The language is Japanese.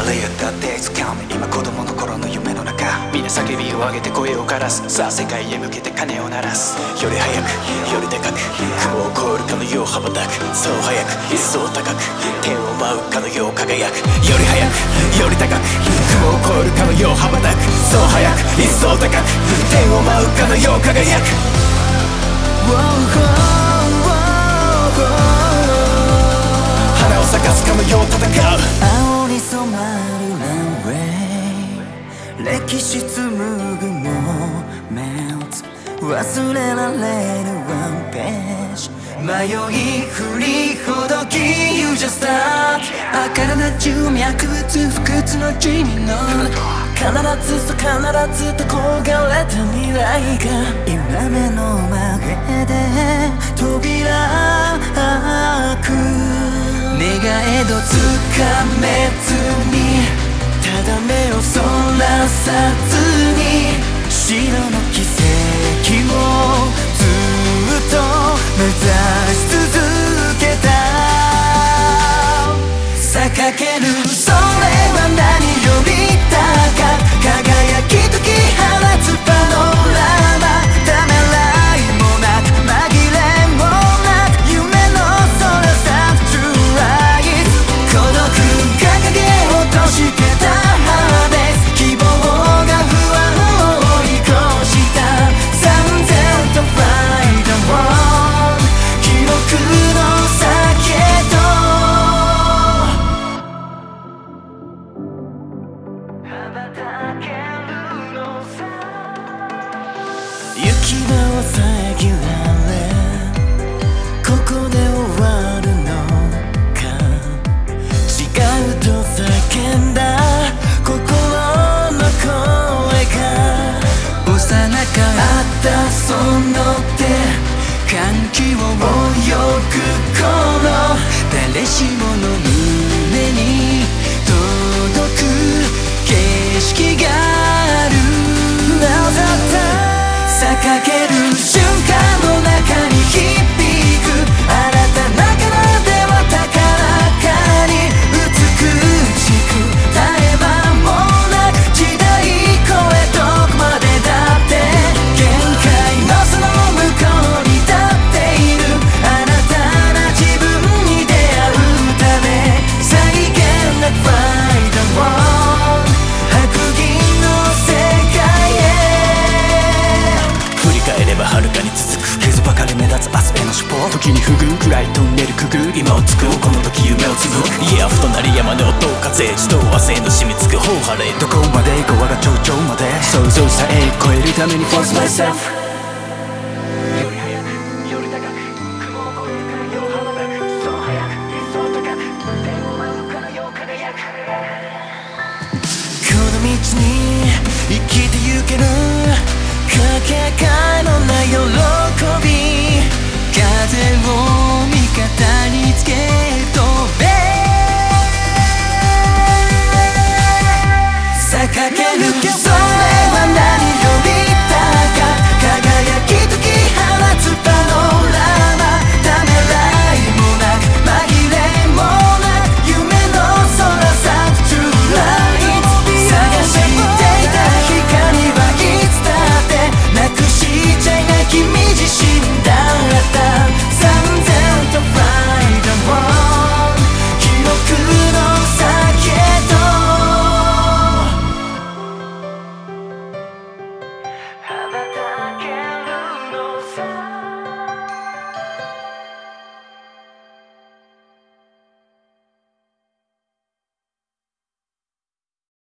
離れやったっていつかめ今子供の頃の夢の中。みんな叫びを上げて声を枯らす。さあ世界へ向けて鐘を鳴らす。より早くよりでかく雲を越えるかのよう羽ばたく。そう早く一層高く天を舞うかのよう輝く。より早くより高く雲を越えるかのよう羽ばたく。そう早く一層高く天を舞うかのよう輝く。歴史紡ぐモメント忘れられるワンページ。迷い振りほどき You just start 明るな中脈物不屈の地味の必ずと必ずと焦がれた未来が今目の前で扉開く。願えどつかめずに目をそらさずに白の季節。行き場を遮られここで終わるのか違うと叫んだ心の声が幼かったその手。歓喜を泳ぐ頃誰しもの胸に。く今を作るこの時夢を継ぐ家やふとなり山の音風自動和製の染みつく頬張れどこまで。行こうが頂上まで。想像さえ超えるために Force myself より早くより高